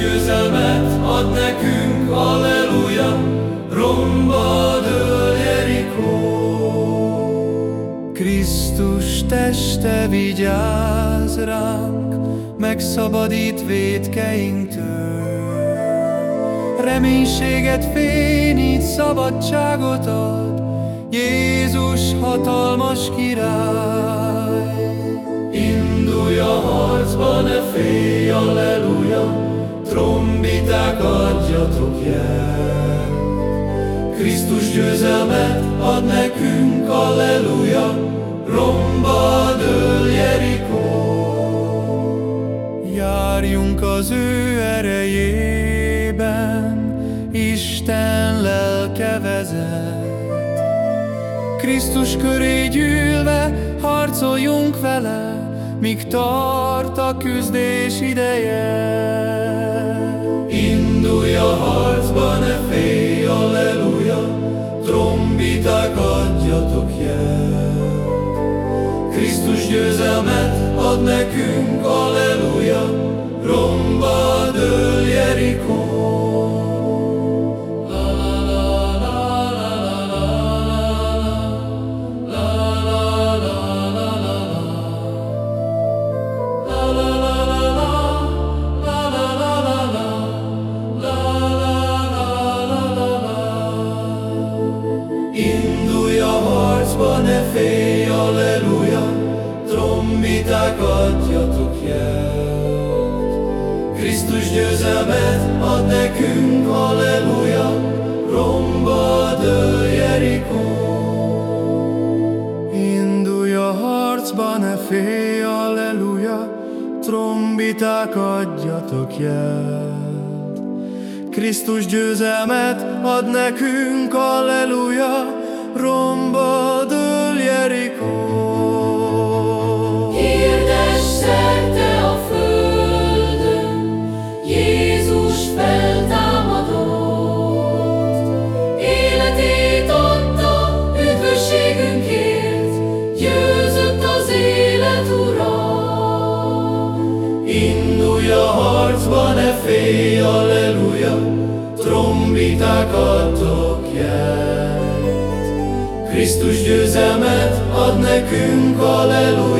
győzelmet ad nekünk, Alleluja, romba dől Jerikó. Krisztus teste vigyáz ránk, megszabadít védkeinktől. Reménységet fényít, szabadságot ad, Jézus hatalmas király. Induljon! Adjatok jel. Krisztus győzelmet ad nekünk, alleluja, romba dől Jerikó. Járjunk az ő erejében, Isten lelke. Krisztus köré gyűlve harcoljunk vele, míg tart a küzdés ideje. Adjatok jel. Krisztus győzelmet ad nekünk, alleluja, trombiták adjatok jelt. Krisztus győzelmet ad nekünk, alleluja, romba dől Jerikó. Indulj a harcba, ne félj, alleluja, trombiták adjatok jelt. Krisztus győzelmet ad nekünk, alleluja, romba félj, alleluja, adtok jelt. Krisztus győzelmet ad nekünk, alleluja,